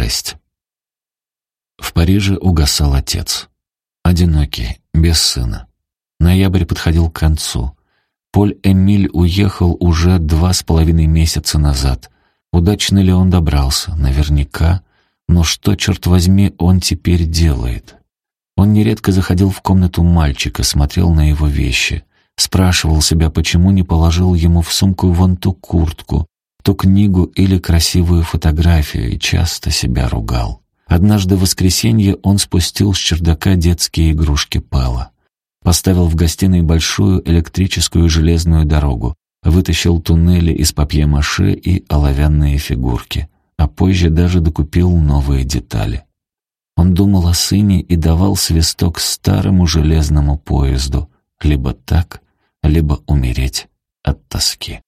шесть. В Париже угасал отец. Одинокий, без сына. Ноябрь подходил к концу. Поль-Эмиль уехал уже два с половиной месяца назад. Удачно ли он добрался? Наверняка. Но что, черт возьми, он теперь делает? Он нередко заходил в комнату мальчика, смотрел на его вещи. Спрашивал себя, почему не положил ему в сумку вон ту куртку, ту книгу или красивую фотографию, и часто себя ругал. Однажды в воскресенье он спустил с чердака детские игрушки Пэла. Поставил в гостиной большую электрическую железную дорогу, вытащил туннели из папье-маше и оловянные фигурки, а позже даже докупил новые детали. Он думал о сыне и давал свисток старому железному поезду, либо так, либо умереть от тоски.